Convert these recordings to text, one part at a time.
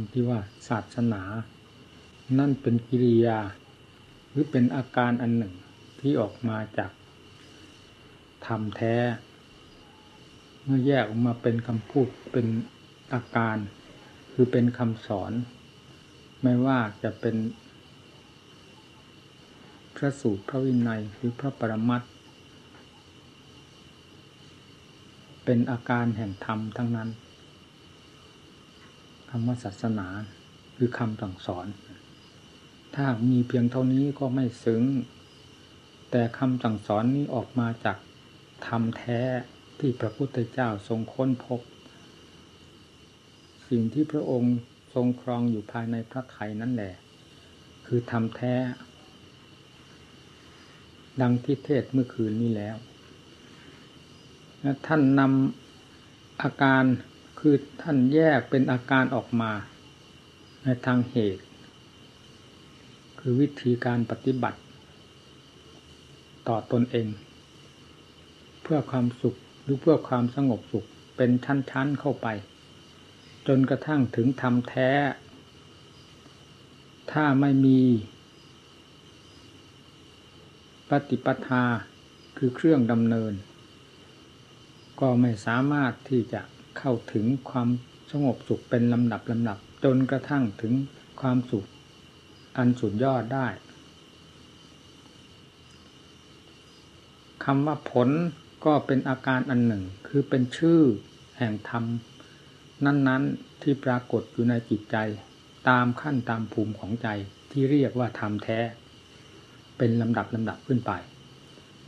ำที่ว่าศาสนา นั่นเป็นกิริยา หรือเป็นอาการอันหนึ่งที่ออกมาจากธรรมแท้ เมื่อแยกออกมาเป็นคำพูดเป็นอาการ คือเป็นคำสอน ไม่ว่าจะเป็นพระสูตรพระวินัยหรือพระปรมัตเป็นอาการแห่งธรรมทั้งนั้น คำว่าศาสนาคือคำสั่งสอน ถ้ามีเพียงเท่านี้ก็ไม่ซึ้ง แต่คำสั่งสอนนี้ออกมาจากธรรมแท้ที่พระพุทธเจ้าทรงค้นพบ สิ่งที่พระองค์ทรงครองอยู่ภายในพระไทยนั่นแหละ คือธรรมแท้ ดังที่เทศเมื่อคืนนี้แล้ว ท่านนำอาการ คือท่านแยกเป็นอาการออกมา ในทางเหตุ คือวิธีการปฏิบัติ ต่อตนเอง เพื่อความสุขหรือเพื่อความสงบสุขเป็นชั้นๆเข้าไป จนกระทั่งถึงธรรมแท้ ถ้าไม่มี ปฏิปทาคือเครื่องดำเนิน ก็ไม่สามารถที่จะ เข้าถึงความสงบสุขเป็นลำดับลำดับจนกระทั่งถึงความสุขอันสุดยอดได้คำว่าผลก็เป็นอาการอันหนึ่ง คือเป็นชื่อแห่งธรรม นั้นๆที่ปรากฏอยู่ในจิตใจ ตามขั้นตามภูมิของใจที่เรียกว่าธรรมแท้ เป็นลำดับลำดับขึ้นไป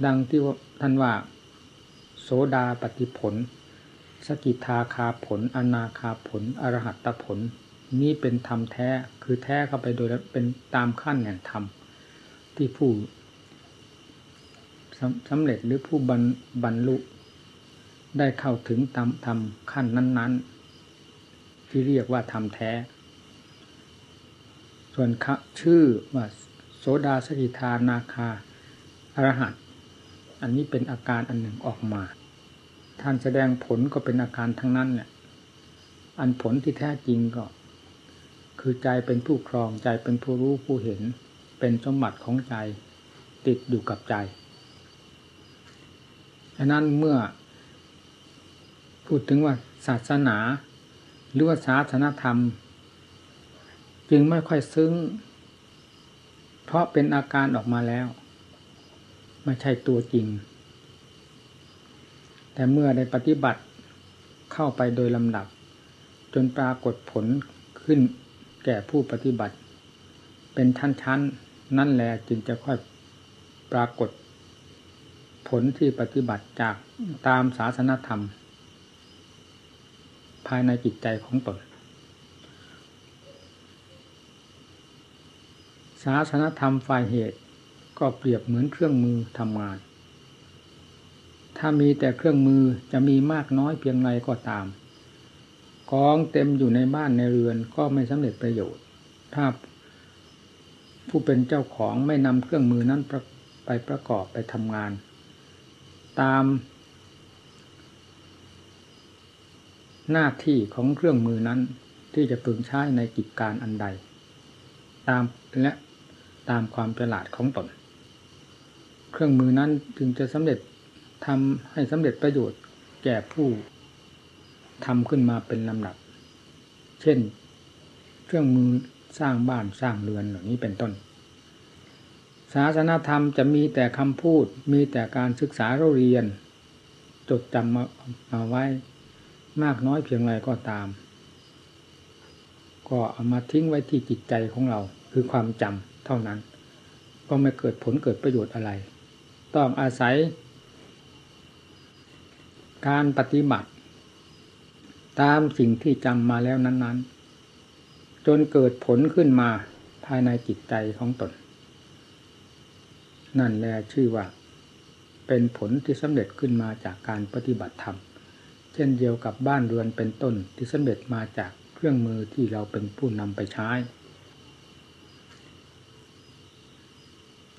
ดังที่ท่านว่า โสดาปฏิผล สกิทาคาผล อนาคาผล อรหัตตผล นี่เป็นธรรมแท้ คือแท้เข้าไปโดยเป็นตามขั้นแห่งธรรม ที่ผู้สำเร็จหรือผู้บรรลุได้เข้าถึงตามธรรมขั้นนั้น ๆ ที่เรียกว่าธรรมแท้ ส่วนชื่อว่าโสดาสกิทานาคาอรหัต อันนี้เป็นอาการอันหนึ่งออกมา ท่านแสดงผลก็เป็นอาการทั้งนั้นเนี่ย อันผลที่แท้จริงก็ คือใจเป็นผู้ครองใจเป็นผู้รู้ผู้เห็น เป็นสมบัติของใจติดอยู่กับใจอันนั้นเมื่อ พูดถึงว่าศาสนาหรือว่าศาสนาธรรม จึงไม่ค่อยซึ้ง เพราะเป็นอาการออกมาแล้ว ไม่ใช่ตัวจริง แต่เมื่อได้ปฏิบัติเข้าไปโดยลำดับ จนปรากฏผลขึ้นแก่ผู้ปฏิบัติ เป็นชั้นๆ นั่นแหละจึงจะค่อยปรากฏ ผลที่ปฏิบัติจากตามศาสนธรรม ภายในจิตใจของตนศาสนธรรมฝ่ายเหตุก็เปรียบเหมือนเครื่องมือทำงาน ถ้ามีแต่เครื่องมือจะมีมากน้อยเพียงไรก็ตามกองเต็มอยู่ในบ้านในเรือนก็ไม่สำเร็จประโยชน์ ถ้าผู้เป็นเจ้าของไม่นำเครื่องมือนั้นไปประกอบไปทำงาน ตามหน้าที่ของเครื่องมือนั้นที่จะพึงใช้ในกิจการอันใด ตามและตามความฉลาดของตน เครื่องมือนั้นจึงจะสำเร็จ ทำให้สำเร็จประโยชน์แก่ผู้ทำขึ้นมาเป็นลำดับ เช่น เครื่องมือสร้างบ้านสร้างเรือนเหล่านี้เป็นต้น ศาสนาธรรมจะมีแต่คำพูด มีแต่การศึกษาเราเรียน จดจำมามาไว้มากน้อยเพียงไรก็ตาม ก็เอามาทิ้งไว้ที่จิตใจของเราคือความจำเท่านั้น ก็ไม่เกิดผลเกิดประโยชน์อะไร ต้องอาศัย การปฏิบัติ ตามสิ่งที่จำมาแล้วนั้น ๆ จนเกิดผลขึ้นมาภายในจิตใจของตน นั่นแหละชื่อว่า เป็นผลที่สำเร็จขึ้นมาจากการปฏิบัติธรรม เช่นเดียวกับบ้านเรือนเป็นต้นที่สำเร็จมาจากเครื่องมือที่เราเป็นผู้นำไปใช้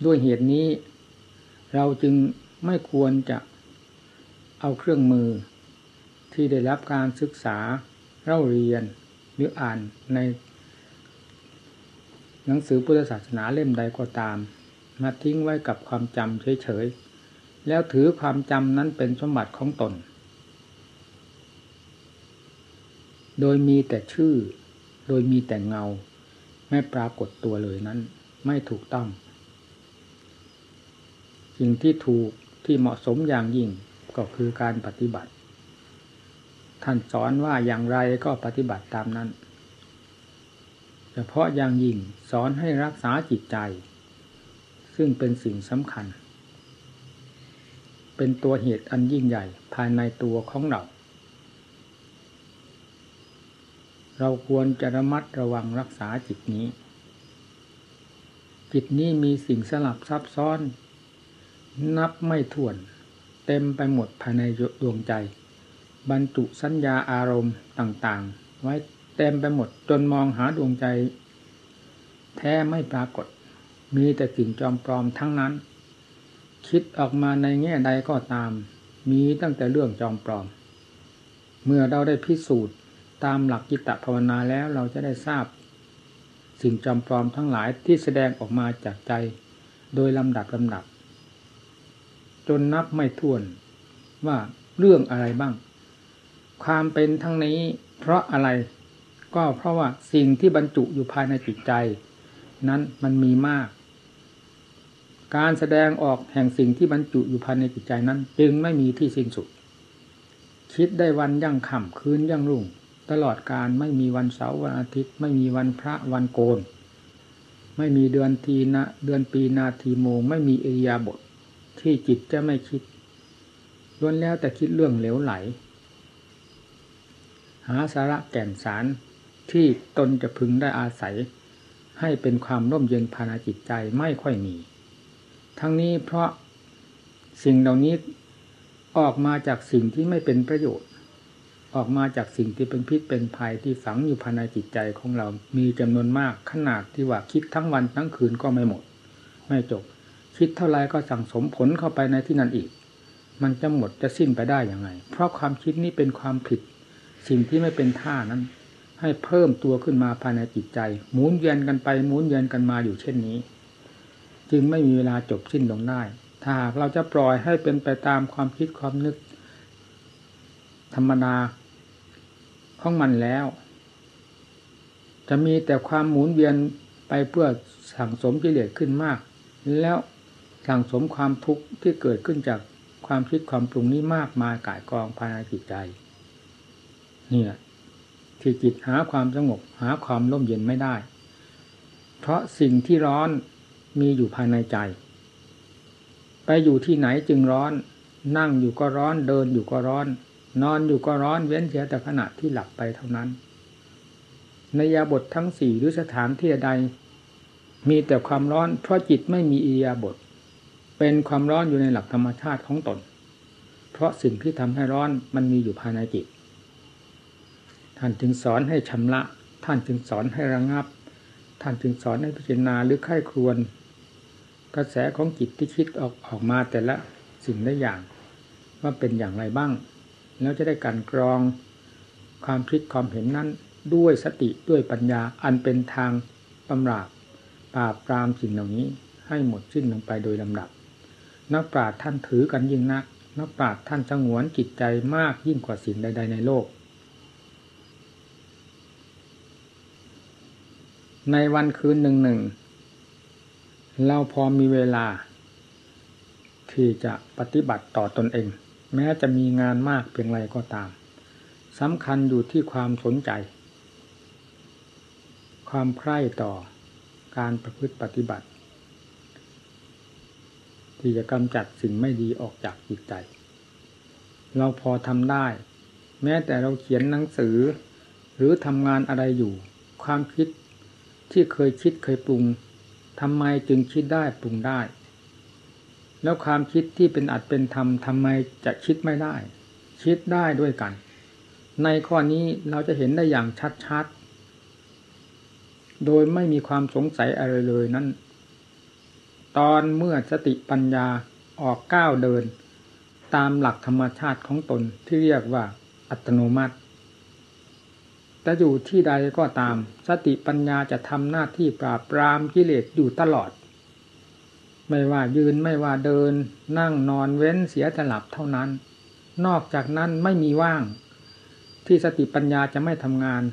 ด้วยเหตุนี้เราจึงไม่ควรจะ เอาเครื่องมือ ที่ได้รับการศึกษาเล่าเรียนหรืออ่านใน หนังสือพุทธศาสนาเล่มใดก็ตาม มาทิ้งไว้กับความจำเฉยๆ แล้วถือความจำนั้นเป็นสมบัติของตน โดยมีแต่ชื่อ โดยมีแต่เงา ไม่ปรากฏตัวเลยนั้น ไม่ถูกต้อง สิ่งที่ถูกที่เหมาะสมอย่างยิ่ง ก็คือการปฏิบัติ ท่านสอนว่าอย่างไรก็ปฏิบัติตามนั้น เฉพาะอย่างยิ่งสอนให้รักษาจิตใจ ซึ่งเป็นสิ่งสำคัญ เป็นตัวเหตุอันยิ่งใหญ่ภายในตัวของเรา เราควรจะระมัดระวังรักษาจิตนี้ จิตนี้มีสิ่งสลับซับซ้อนนับไม่ถ้วน เต็มไปหมดภายในดวงใจ บรรจุสัญญาอารมณ์ต่างๆ ไว้เต็มไปหมดจนมองหาดวงใจ แท้ไม่ปรากฏ มีแต่สิ่งจอมปลอมทั้งนั้น คิดออกมาในแง่ใดก็ตาม มีตั้งแต่เรื่องจอมปลอม เมื่อเราได้พิสูจน์ตามหลักกิตตภาวนาแล้วเราจะได้ทราบ สิ่งจอมปลอมทั้งหลายที่แสดงออกมาจากใจ โดยลำดับลำดับ จนนับไม่ถ้วนว่าเรื่องอะไรบ้าง ความเป็นทั้งนี้เพราะอะไร ก็เพราะว่าสิ่งที่บรรจุอยู่ภายในจิตใจ นั้นมันมีมาก การแสดงออกแห่งสิ่งที่บรรจุอยู่ภายในจิตใจนั้น จึงไม่มีที่สิ้นสุด คิดได้วันยั่งค่ำคืนยั่งรุ่ง ตลอดการไม่มีวันเสาร์วันอาทิตย์ ไม่มีวันพระวันโกน ไม่มีเดือนทีนะเดือนปีนาทีโมง ไม่มีเอียาบท ที่จิตจะไม่คิดล้วนแล้วแต่คิดเรื่องเหลวไหล หาสาระแก่นสารที่ตนจะพึงได้อาศัย ให้เป็นความร่มเย็นภายในจิตใจไม่ค่อยมี ทั้งนี้เพราะสิ่งเหล่านี้ออกมาจากสิ่งที่ไม่เป็นประโยชน์ ออกมาจากสิ่งที่เป็นพิษเป็นภัยที่ฝังอยู่ภายในจิตใจของเรามีจำนวนมากขนาดที่ว่าคิดทั้งวันทั้งคืนก็ไม่หมด ไม่จบ คิดเท่าไรก็สั่งสมผลเข้าไปในที่นั้นอีก มันจะหมดจะสิ้นไปได้อย่างไง เพราะความคิดนี้เป็นความผิด สิ่งที่ไม่เป็นท่านั้น ให้เพิ่มตัวขึ้นมาภายในจิตใจ หมุนเวียนกันไปหมุนเวียนกันมาอยู่เช่นนี้ จึงไม่มีเวลาจบสิ้นลงได้ ถ้าเราจะปล่อยให้เป็นไปตามความคิดความนึก ธรรมดาของมันแล้ว จะมีแต่ความหมุนเวียนไปเพื่อสั่งสมกิเลสขึ้นมาก แล้ว สั่งสมความทุกข์ที่เกิดขึ้นจากความคิดความปรุงนี้มากมายกายกองภายในจิตใจเนี่แหละที่จิตหาความสงบหาความร่มเย็นไม่ได้ เพราะสิ่งที่ร้อนมีอยู่ภายในใจ ไปอยู่ที่ไหนจึงร้อน นั่งอยู่ก็ร้อนเดินอยู่ก็ร้อน นอนอยู่ก็ร้อนเว้นเสียแต่ขณะที่หลับไปเท่านั้น ในยาบททั้งสี่หรือสถานที่ใด มีแต่ความร้อน เพราะจิตไม่มีอิยาบท เป็นความร้อนอยู่ในหลักธรรมชาติของตน เพราะสิ่งที่ทำให้ร้อนมันมีอยู่ภายในจิต ท่านจึงสอนให้ชำระ ท่านจึงสอนให้ระงงับ ท่านจึงสอนให้พิจารณาหรือไข้ครวน กระแสของจิตที่คิดออกออกมาแต่ละสิ่งละอย่าง ว่าเป็นอย่างไรบ้าง แล้วจะได้การกรองความคิดความเห็นนั้นด้วยสติด้วยปัญญาอันเป็นทางปำราบปราบปรามสิ่งเหล่านี้ให้หมดสิ้นลงไปโดยลำดับ นักปราชญ์ท่านถือกันยิ่งนัก นักปราชญ์ท่านสงวนจิตใจมากยิ่งกว่าสิ่งใด ๆ ในโลก ในวันคืนหนึ่งหนึ่งเราพอมีเวลา ที่จะปฏิบัติต่อตอนเอง แม้จะมีงานมากเพียงไรก็ตามสำคัญอยู่ที่ความสนใจ ความใคร่ต่อการประพฤติปฏิบัติ ที่จะกำจัดสิ่งไม่ดีออกจากจิตใจ เราพอทำได้ แม้แต่เราเขียนหนังสือ หรือทำงานอะไรอยู่ ความคิดที่เคยคิดเคยปรุงทำไมจึงคิดได้ปรุงได้ แล้วความคิดที่เป็นอัดเป็นธรรมทำไมจะคิดไม่ได้ คิดได้ด้วยกัน ในข้อนี้เราจะเห็นได้อย่างชัดๆโดยไม่มีความสงสัยอะไรเลยนั้น ตอนเมื่อสติปัญญาออกก้าวเดิน ตามหลักธรรมชาติของตนที่เรียกว่าอัตโนมัติแต่อยู่ที่ใดก็ตาม สติปัญญาจะทำหน้าที่ปราบปรามกิเลสอยู่ตลอด ไม่ว่ายืนไม่ว่าเดิน นั่งนอนเว้นเสียแต่หลับเท่านั้น นอกจากนั้นไม่มีว่าง ที่สติปัญญาจะไม่ทำงาน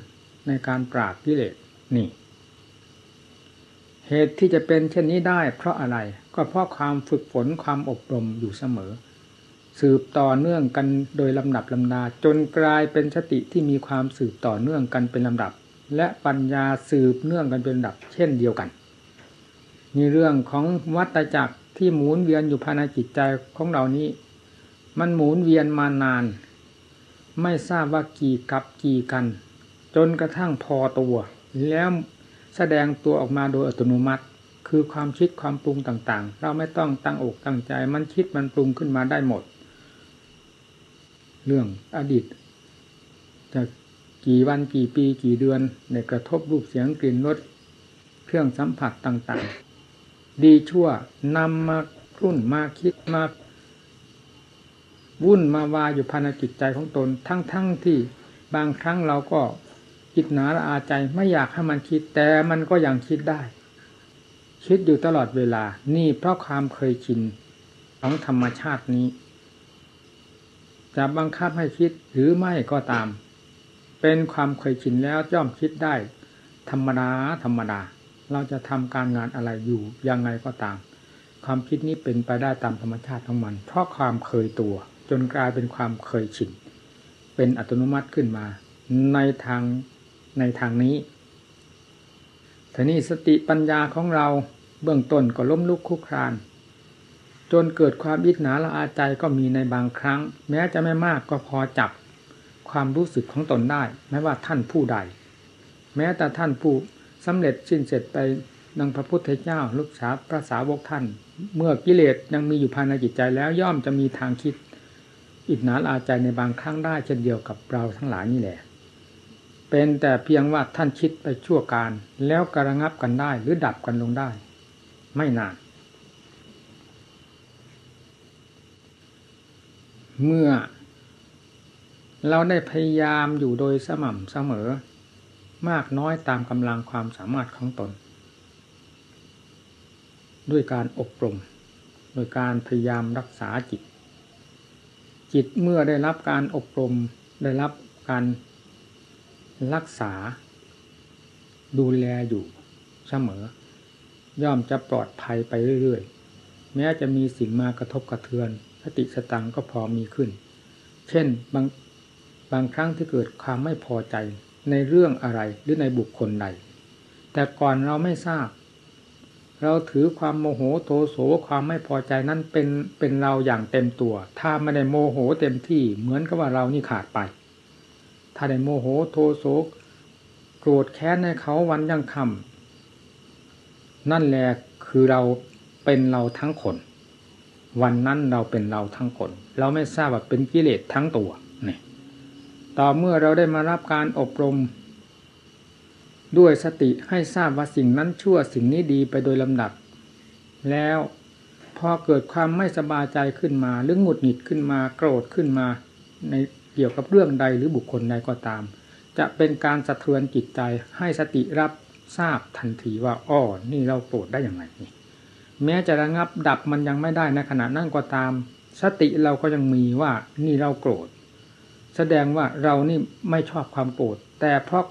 ในการปราบกิเลสนี่ เหตุที่จะเป็นเช่นนี้ได้เพราะอะไรก็เพราะความฝึกฝนความอบรมอยู่เสมอ สืบต่อเนื่องกันโดยลำดับลำดาจนกลายเป็นสติที่มีความสืบต่อเนื่องกันเป็นลำดับ และปัญญาสืบเนื่องกันเป็นลำดับ เช่นเดียวกันนี่เรื่องของวัตจักรที่หมุนเวียนอยู่ภายในจิตใจของเรานี้ มันหมุนเวียนมานาน ไม่ทราบว่ากี่กับกี่กัน จนกระทั่งพอตัว แล้ว แสดงตัวออกมาโดยอัตโนมัติ คือความคิดความปรุงต่างๆ เราไม่ต้องตั้งอกตั้งใจ มันคิดมันปรุงขึ้นมาได้หมด เรื่องอดีตจะกี่วันกี่ปีกี่เดือนในกระทบรูปเสียงกลิ่นรสเครื่องสัมผัสต่างๆ ดีชั่วนำมารุ่นมาคิดมาวุ่นมาวาอยู่ภายในจิตใจของตน ทั้งๆทที่บางครั้งเราก็ คิดหนาละอาใจไม่อยากให้มันคิดแต่มันก็ยังคิดได้ คิดอยู่ตลอดเวลา นี่เพราะความเคยชินของธรรมชาตินี้จะบังคับให้คิดหรือไม่ก็ตาม เป็นความเคยชินแล้วย่อมคิดได้ ธรรมดาธรรมดา เราจะทำการงานอะไรอยู่ยังไงก็ตาม ความคิดนี้เป็นไปได้ตามธรรมชาติของมัน เพราะความเคยตัว จนกลายเป็นความเคยชินเป็นอัตโนมัติขึ้นมา ในทาง ในทางนี้ทีนี้สติปัญญาของเราเบื้องต้นก็ล้มลุกคุกคราน จนเกิดความอิจฉาละอาใจก็มีในบางครั้ง แม้จะไม่มากก็พอจับความรู้สึกของตนได้ไม่ว่าท่านผู้ใด แม้แต่ท่านผู้สำเร็จสิ้นเสร็จไปดังพระพุทธเจ้าลูกสาวพระสาวกท่าน เมื่อกิเลสยังมีอยู่ภายในจิตใจแล้วย่อมจะมีทางคิด อิจฉาละอาใจในบางครั้งได้เช่นเดียวกับเราทั้งหลายนี่แหละ เป็นแต่เพียงว่าท่านคิดไปชั่วการ แล้วกระงับกันได้หรือดับกันลงได้ ไม่นาน เมื่อ เราได้พยายามอยู่โดยสม่ำเสมอ มากน้อยตามกำลังความสามารถของตน ด้วยการอบรมโดยการพยายามรักษาจิต จิตเมื่อได้รับการอบรมได้รับการ รักษา ดูแลอยู่เสมอย่อมจะปลอดภัยไปเรื่อยๆ แม้จะมีสิ่งมากระทบกระเทือนสติสตังก็พอมีขึ้น เช่นบางบางครั้งที่เกิดความไม่พอใจในเรื่องอะไรหรือในบุคคลใด แต่ก่อนเราไม่ทราบ เราถือความโมโหโทโสความไม่พอใจนั้นเป็นเป็นเราอย่างเต็มตัว ถ้าไม่ได้โมโหเต็มที่เหมือนกับว่าเรานี่ขาดไป ถ้าได้โมโหโทโสโกรธแค้นในเขาวันยังคำนั่นแหละคือเราเป็นเราทั้งคน วันนั้นเราเป็นเราทั้งคน เราไม่ทราบว่าเป็นกิเลสทั้งตัวนี่ต่อเมื่อเราได้มารับการอบรม ด้วยสติให้ทราบว่าสิ่งนั้นชั่วสิ่งนี้ดีไปโดยลำดับ แล้วพอเกิดความไม่สบายใจขึ้นมา หรือหงุดหงิดขึ้นมา โกรธขึ้นมาใน เกี่ยวกับเรื่องใดหรือบุคคลใดก็ตาม จะเป็นการสะเทือนจิตใจให้สติรับทราบทันทีว่าอ้อนี่เราโกรธได้อย่างไรนี่แม้จะระงับดับมันยังไม่ได้ในขณะนั่งก็ตาม สติเราก็ยังมีว่านี่เราโกรธ แสดงว่าเรานี่ไม่ชอบความโกรธแต่เพราะ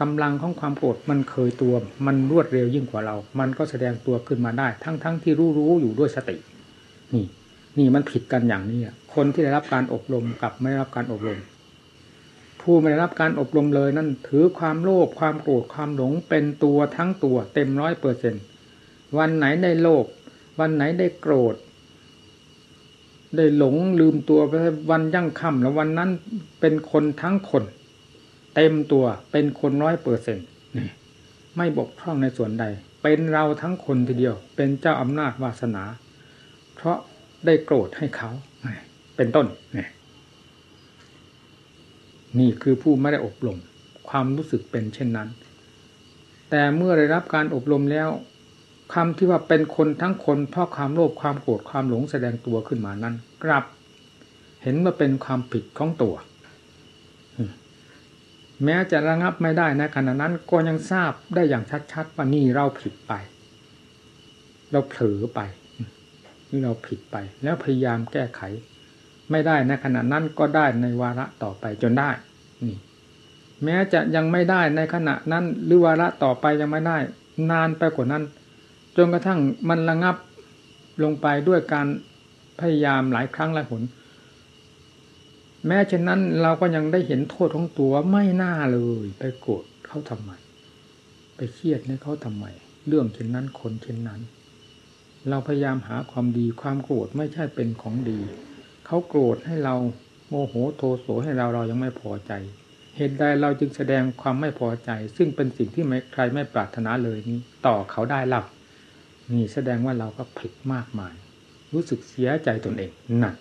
กำลังของความโกรธมันเคยตัว มันรวดเร็วยิ่งกว่าเรา มันก็แสดงตัวขึ้นมาได้ ทั้งๆทที่รู้รู้อยู่ด้วยสติ นี่ นี่มันผิดกันอย่างนี้คนที่ได้รับการอบรมกับไม่ได้รับการอบรม ผู้ไม่ได้รับการอบรมเลยนั่นถือความโลภความโกรธความหลงเป็นตัวทั้งตัวเต็มร้อยเปอร์เซ็นต์วันไหนได้โลภวันไหนได้โกรธ ได้หลงลืมตัวไปวันยั่งค่ำแล้ววันนั้นเป็นคนทั้งคน เต็มตัวเป็นคนร้อยเปอร์เซ็นต์ไม่บกพร่องในส่วนใด เป็นเราทั้งคนทีเดียว เป็นเจ้าอำนาจวาสนา เพราะ ได้โกรธให้เขา เป็นต้น นี่คือผู้ไม่ได้อบรม ความรู้สึกเป็นเช่นนั้น แต่เมื่อได้รับการอบรมแล้วคำที่ว่าเป็นคนทั้งคนเพราะความโลภความโกรธความหลงแสดงตัวขึ้นมานั้น กลับ เห็นว่าเป็นความผิดของตัว แม้จะระงับไม่ได้ในขณะนั้นก็ยังทราบได้อย่างชัดๆว่านี่เราผิดไป เราเผลอไป นี่เราผิดไป แล้วพยายามแก้ไข ไม่ได้ในขณะนั้นก็ได้ในวาระต่อไปจนได้ นี่ แม้จะยังไม่ได้ในขณะนั้น หรือวาระต่อไปยังไม่ได้ นานไปกว่านั้นจนกระทั่งมันระงับลงไปด้วยการพยายามหลายครั้งหลายหนแม้เช่นนั้นเราก็ยังได้เห็นโทษของตัวไม่น่าเลย ไปโกรธเขาทำไม ไปเครียดในเขาทำไม เรื่องเช่นนั้นคนเช่นนั้น เราพยายามหาความดีความโกรธไม่ใช่เป็นของดี เขาโกรธให้เราโมโหโทโสให้เราเรายังไม่พอใจ เหตุใดเราจึงแสดงความไม่พอใจ ซึ่งเป็นสิ่งที่ไม่ใครไม่ปรารถนาเลยนี้ต่อเขาได้หลับนี่แสดงว่าเราก็ผิดมากมาย รู้สึกเสียใจตนเองหนั่น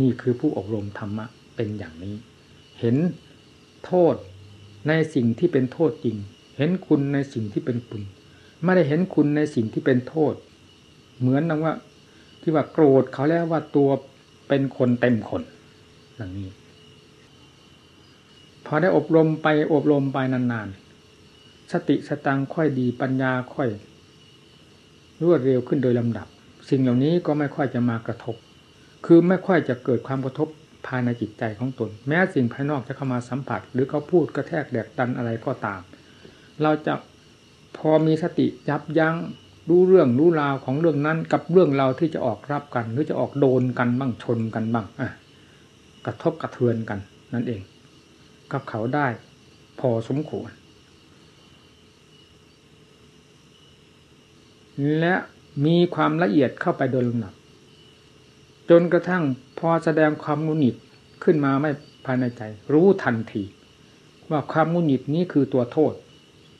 นี่คือผู้อบรมธรรมะเป็นอย่างนี้ เห็นโทษในสิ่งที่เป็นโทษจริง เห็นคุณในสิ่งที่เป็นคุณ ไม่ได้เห็นคุณในสิ่งที่เป็นโทษ เหมือนนังว่า ที่ว่าโกรธเขาแล้วว่าตัวเป็นคนเต็มคนอย่างนี้พอได้อบรมไปอบรมไปนานๆ สติสตังค่อยดีปัญญาค่อย รวดเร็วขึ้นโดยลำดับ สิ่งเหล่านี้ก็ไม่ค่อยจะมากระทบ คือไม่ค่อยจะเกิดความกระทบภายในจิตใจของตน แม้สิ่งภายนอกจะเข้ามาสัมผัส หรือเขาพูดกระแทกแดกดันอะไรก็ตาม เราจะพอมีสติยับยั้ง รู้เรื่องรู้ราวของเรื่องนั้น กับเรื่องเราที่จะออกรับกัน หรือจะออกโดนกันบ้างชนกันบ้างอะกระทบกระเทือนกัน นั่นเอง กับเขาได้ พอสมควร และมีความละเอียดเข้าไปโดยลำดับจนกระทั่งพอแสดงความงุนหิดขึ้นมาไม่ภายในใจ รู้ทันที ว่าความงุนหิดนี้คือตัวโทษ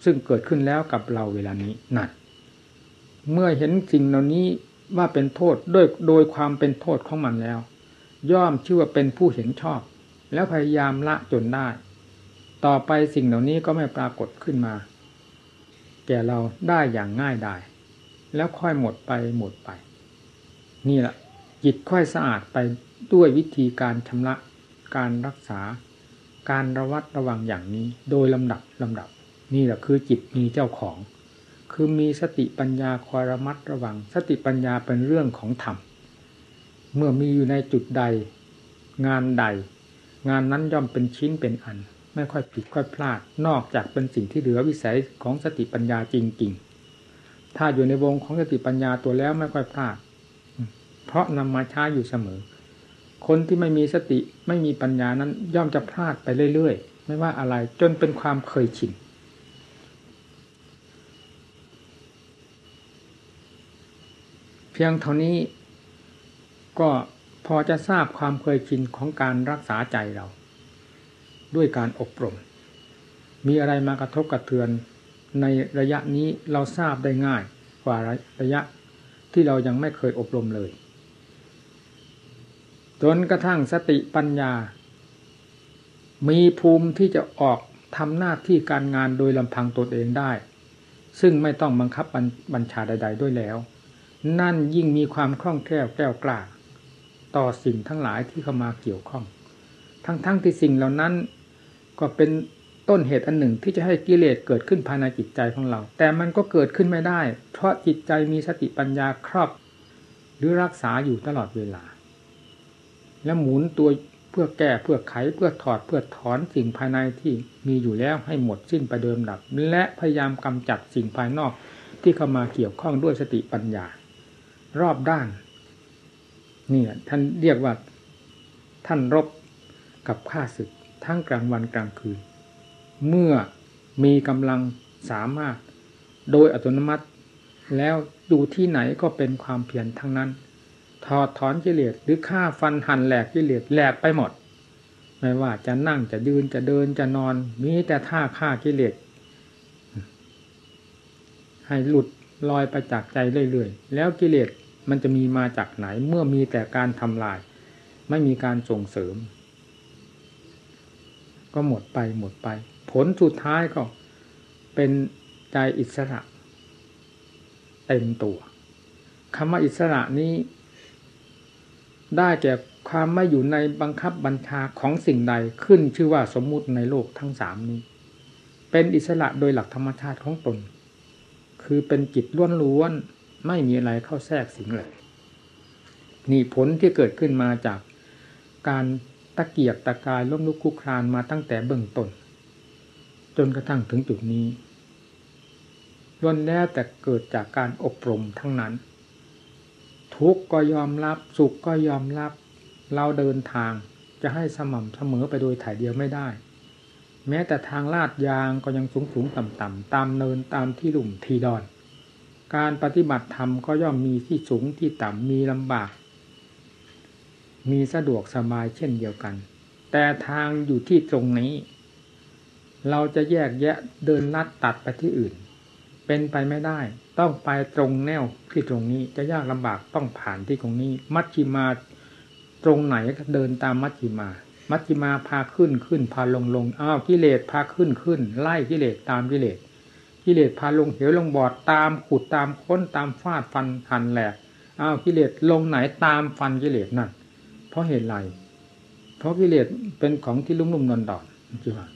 ซึ่งเกิดขึ้นแล้วกับเราเวลานี้นั่น เมื่อเห็นสิ่งเหล่านี้ว่าเป็นโทษโดยโดยความเป็นโทษของมันแล้ว ย่อมชื่อว่าเป็นผู้เห็นชอบ แล้วพยายามละจนได้ ต่อไปสิ่งเหล่านี้ก็ไม่ปรากฏขึ้นมา แก่เราได้อย่างง่ายดายแล้วค่อยหมดไปหมดไป นี่แหละจิตค่อยสะอาดไปด้วยวิธีการชำระการรักษา การระวัดระวังอย่างนี้ โดยลำดับลำดับ นี่แหละคือจิตมีเจ้าของ คือมีสติปัญญาคอยระมัดระวัง สติปัญญาเป็นเรื่องของธรรม เมื่อมีอยู่ในจุดใด งานใด งานนั้นย่อมเป็นชิ้นเป็นอัน ไม่ค่อยผิดค่อยพลาด นอกจากเป็นสิ่งที่เหลือวิสัยของสติปัญญาจริง ๆ ถ้าอยู่ในวงของสติปัญญาตัวแล้วไม่ค่อยพลาด เพราะนำมาใช้อยู่เสมอ คนที่ไม่มีสติไม่มีปัญญานั้นย่อมจะพลาดไปเรื่อยๆ ไม่ว่าอะไรจนเป็นความเคยชิน พียงเท่านี้ก็พอจะทราบความเคยชินของการรักษาใจเรา ด้วยการอบรม มีอะไรมากระทบกระเทือนในระยะนี้เราทราบได้ง่ายกว่าระยะที่เรายังไม่เคยอบรมเลย จนกระทั่งสติปัญญา มีภูมิที่จะออกทำหน้าที่การงานโดยลำพังตนเองได้ ซึ่งไม่ต้องบังคับบัญชาใด ๆ ด้วยแล้ว นั่นยิ่งมีความคล่องแคล่วแก้วกล้า ต่อสิ่งทั้งหลายที่เข้ามาเกี่ยวข้อง ทั้งๆทที่สิ่งเหล่านั้น ก็เป็นต้นเหตุอันหนึ่งที่จะให้กิเลสเกิดขึ้นภายในจิตใจของเรา แต่มันก็เกิดขึ้นไม่ได้ เพราะจิตใจมีสติปัญญาครอบ หรือรักษาอยู่ตลอดเวลา และหมุนตัวเพื่อแก้เพื่อไขเพื่อถอดเพื่อถอนสิ่งภายในที่มีอยู่แล้วให้หมดสิ้นไปเดิมดับ และพยายามกำจัดสิ่งภายนอกที่เข้ามาเกี่ยวข้องด้วยสติปัญญา รอบด้านนี่ท่านเรียกว่าท่านรบกับข้าศึกทั้งกลางวันกลางคืน เมื่อมีกำลังสามารถโดยอัตโนมัติ แล้วดูที่ไหนก็เป็นความเพียรทั้งนั้น ถอดถอนกิเลสหรือฆ่าฟันหั่นแหลกกิเลสแหลกไปหมด ไม่ว่าจะนั่งจะยืนจะเดินจะนอน มีแต่ท่าฆ่ากิเลสให้หลุด ลอยไปจากใจเรื่อยๆ แล้วกิเลสมันจะมีมาจากไหนเมื่อมีแต่การทำลาย ไม่มีการส่งเสริม ก็หมดไปหมดไป ผลสุดท้ายก็เป็นใจอิสระ เต็มตัวคำว่าอิสระนี้ ได้แก่ความไม่อยู่ในบังคับบัญชาของสิ่งใดขึ้นชื่อว่าสมมุติในโลกทั้งสามนี้ เป็นอิสระโดยหลักธรรมชาติของตน คือเป็นจิตล้วนๆไม่มีอะไรเข้าแทรกสิงเลยนี่ผลที่เกิดขึ้นมาจากการตะเกียกตะกายล้มลุกคุกครานมาตั้งแต่เบื้องต้น จนกระทั่งถึงจุดนี้ล้วนแล้วแต่เกิดจากการอบรมทั้งนั้น ทุกก็ยอมรับ สุขก็ยอมรับ เราเดินทางจะให้สม่ำเสมอไปโดยถ่ายเดียวไม่ได้ แม้แต่ทางลาดยางก็ยังสูงสูงต่ำต่ำตามเนินตามที่หลุมทีดอน การปฏิบัติธรรมก็ย่อมมีที่สูงที่ต่ำมีลำบาก มีสะดวกสบายเช่นเดียวกัน แต่ทางอยู่ที่ตรงนี้ เราจะแยกแยะเดินลัดตัดไปที่อื่น เป็นไปไม่ได้ ต้องไปตรงแนวที่ตรงนี้จะยากลำบากต้องผ่านที่ตรงนี้ มัชชิมาตรงไหนก็เดินตามมัชจิมา มัชจิมาพาขึ้นขึ้นพาลงลงอ้าวกิเลสพาขึ้นขึ้น ไล่กิเลสตามกิเลสกิเลสพาลงเหวลงบอดตามขุดตามค้นตามฟาดฟันหันแหลกอ้าวกิเลสลงไหนตามฟันกิเลสนั่นเพราะเหตุไรเพราะกิเลสเป็นของที่ลุ่มลุ่มดอนดอนจีว่า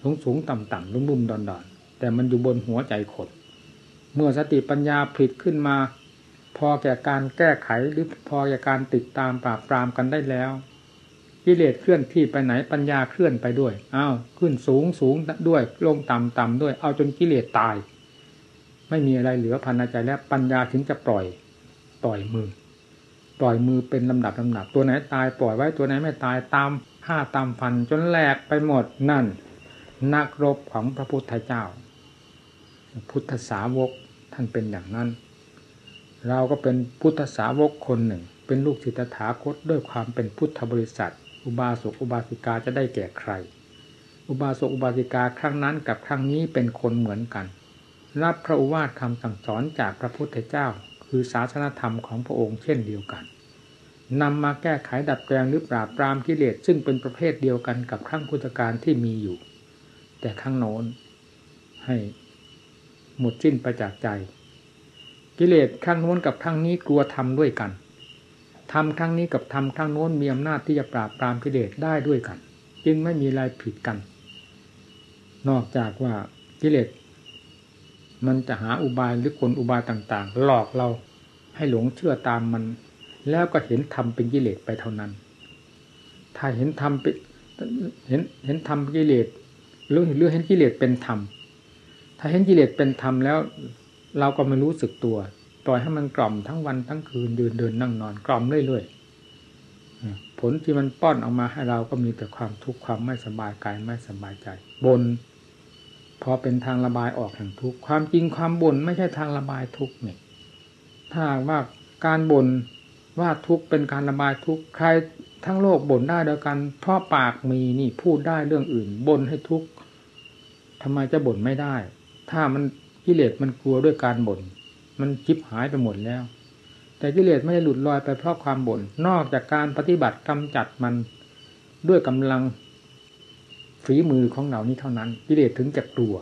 สูงสูงต่ำต่ำลุ่มลุ่มดอนดอนแต่มันอยู่บนหัวใจคนเมื่อสติปัญญาผลิตขึ้นมา พอแก่การแก้ไขหรือพอแก่การติดตามปราบปรามกันได้แล้ว กิเลสเคลื่อนที่ไปไหนปัญญาเคลื่อนไปด้วยอ้าวขึ้นสูงสูงด้วยลงต่ำต่ำด้วย เอาจนกิเลสตาย ไม่มีอะไรเหลือพันใจแล้วปัญญาถึงจะปล่อยปล่อยมือ ปล่อยมือเป็นลำดับลำดับ ตัวไหนตายปล่อยไว้ตัวไหนไม่ตายตามผ้าตามฟันจนแหลกไปหมดนั่น นักรบของพระพุทธเจ้า พุทธสาวกท่านเป็นอย่างนั้น เราก็เป็นพุทธสาวกคนหนึ่ง เป็นลูกศิษย์ถาคตด้วยความเป็นพุทธบริษัท อุบาสกอุบาสิกาจะได้แก่ใคร อุบาสกอุบาสิกาครั้งนั้นกับครั้งนี้เป็นคนเหมือนกัน รับพระอุวาทคำสั่งสอนจากพระพุทธเจ้า คือศาสนธรรมของพระองค์เช่นเดียวกันนำมาแก้ไขดัดแปลงหรือปราบปรามกิเลสซึ่งเป็นประเภทเดียวกันกับครั้งพุทธการที่มีอยู่ แต่ครั้งโน้นให้หมดสิ้นไปจากใจ กิเลสครั้งโน้นกับครั้งนี้กลัวทำด้วยกัน ทำครั้งนี้กับทำครั้งโน้นมีอำนาจที่จะปราบปรามกิเลสได้ด้วยกัน จึงไม่มีอะไรผิดกัน นอกจากว่ากิเลสมันจะหาอุบายหรือกลอุบายต่าง ๆ หลอกเราให้หลงเชื่อตามมัน แล้วก็เห็นธรรมเป็นกิเลสไปเท่านั้น ถ้าเห็นธรรมเป็นเห็นเห็นธรรมกิเลสหรือหรือเห็นกิเลสเป็นธรรมถ้าเห็นกิเลสเป็นธรรมแล้ว เราก็ไม่รู้สึกตัว ปล่อยให้มันกล่อมทั้งวันทั้งคืนเดินเดินนั่งนอนกล่อมเรื่อยๆผลที่มันป้อนออกมาให้เราก็มีแต่ความทุกข์ความไม่สบายกายไม่สบายใจบนพอเป็นทางระบายออกแห่งทุกข์ความจริงความบ่นไม่ใช่ทางระบายทุกข์นี่ถ้าว่าการบ่นว่าทุกข์เป็นการระบายทุกข์ใครทั้งโลกบ่นได้เดียวกัน เพราะปากมีนี่พูดได้เรื่องอื่นบ่นให้ทุกข์ทำไมจะบ่นไม่ได้ ถ้ามันกิเลสมันกลัวด้วยการบ่น มันจิบหายไปหมดแล้ว แต่กิเลสไม่ได้หลุดลอยไปเพราะความบ่นนอกจากการปฏิบัติกำจัดมันด้วยกำลังฝีมือของเรานี้เท่านั้น กิเลสถึงจะกลัว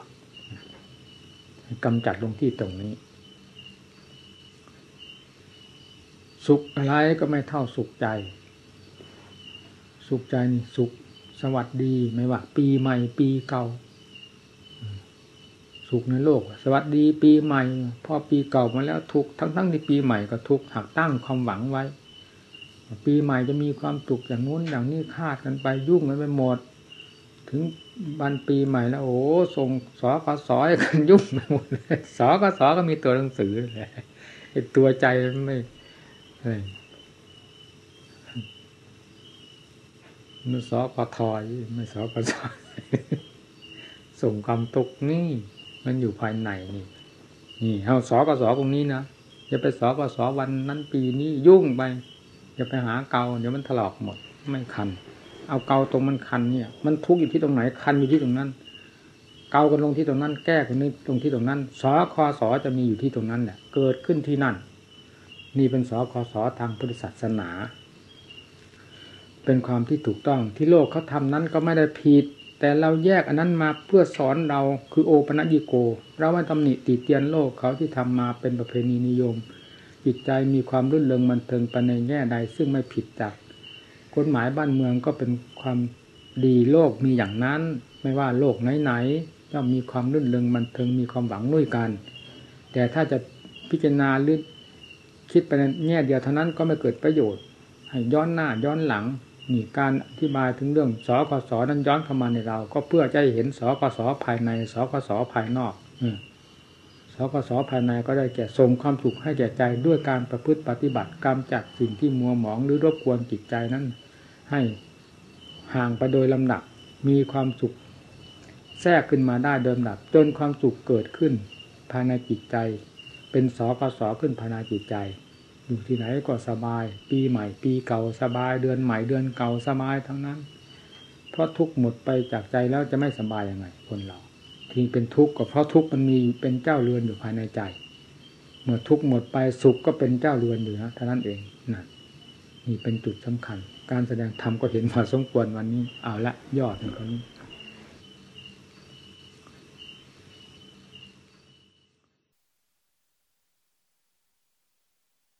กำจัดลงที่ตรงนี้ สุขอะไรก็ไม่เท่าสุขใจ สุขใจนี่สุขสวัสดีไม่ว่า ปีใหม่ปีเก่า สุขในโลก สวัสดีปีใหม่ พอปีเก่ามาแล้วทุกทั้งทั้งที่ปีใหม่ก็ทุกหักตั้งความหวังไว้ ปีใหม่จะมีความสุขอย่างนู้นอย่างนี้คาดกันไปยุ่งกันไปหมด ถึงวันปีใหม่แล้ว โอ้ส่งสอกสอยกันยุ่งไปหมดเลยสอกสอก็มีตัวหนังสือเลยตัวใจไม่ไม่สอกทอยไม่สอกทอยส่งความตุกนี่ มันอยู่ภายในนี่ นี่เอาสอกสอตรงนี้นะอย่าไปสอกสอวันนั้นปีนี้ยุ่งไปอย่าไปหาเกาเดี๋ยวมันถลอกหมด ไม่คัน เอาเกาตรงมันคันเนี่ย มันทุกข์อยู่ที่ตรงไหนคันอยู่ที่ตรงนั้น เกากันลงที่ตรงนั้น แก้กันนี่ตรงที่ตรงนั้นสอคอสอจะมีอยู่ที่ตรงนั้นแหละเกิดขึ้นที่นั่น นี่เป็นสอคอสอทางพุทธศาสนา เป็นความที่ถูกต้องที่โลกเขาทำนั้นก็ไม่ได้ผิด แต่เราแยกอันนั้นมาเพื่อสอนเราคือโอปนัญิโก เราไม่ตำหนิติเตียนโลกเขาที่ทำมาเป็นประเพณีนิยม จิตใจมีความรื่นเริงมันเทิงไปในแง่ใด ซึ่งไม่ผิดจากกฎหมายบ้านเมืองก็เป็นความดีโลกมีอย่างนั้น ไม่ว่าโลกไหนๆย่อมมีความรื่นเริงมันเทิงมีความหวังด้วยกัน แต่ถ้าจะพิจารณาหรือคิดไปในแง่เดียวเท่านั้นก็ไม่เกิดประโยชน์ ให้ย้อนหน้าย้อนหลัง นี่การอธิบายถึงเรื่องสกสนั้นย้อนเข้ามาในเรา ก็เพื่อจะเห็นสกสภายในสกสภายนอกสกสภายในก็ได้แก่ส่งความสุขให้แก่ใจด้วยการประพฤติปฏิบัติกรรมจัดสิ่งที่มัวหมองหรือรบกวนจิตใจนั้น ให้ห่างไปโดยลำดับมีความสุขแทรกขึ้นมาได้โดยลำดับ จนความสุขเกิดขึ้นภายในจิตใจ เป็นสกสขึ้นภายในจิตใจ อยู่ที่ไหนก็สบาย ปีใหม่ ปีเก่าสบายเดือนใหม่เดือนเก่าสบายทั้งนั้น เพราะทุกหมดไปจากใจแล้วจะไม่สบายยังไง คนเรา ที่เป็นทุกข์ก็เพราะทุกข์มันมีเป็นเจ้าเรือนอยู่ภายในใจ เมื่อทุกข์หมดไปสุขก็เป็นเจ้าเรือนอยู่นะท่านั้นเองนั่นนี่เป็นจุดสำคัญ การแสดงธรรมก็เห็นพอสมควรวันนี้เอาละยอดในคนนี้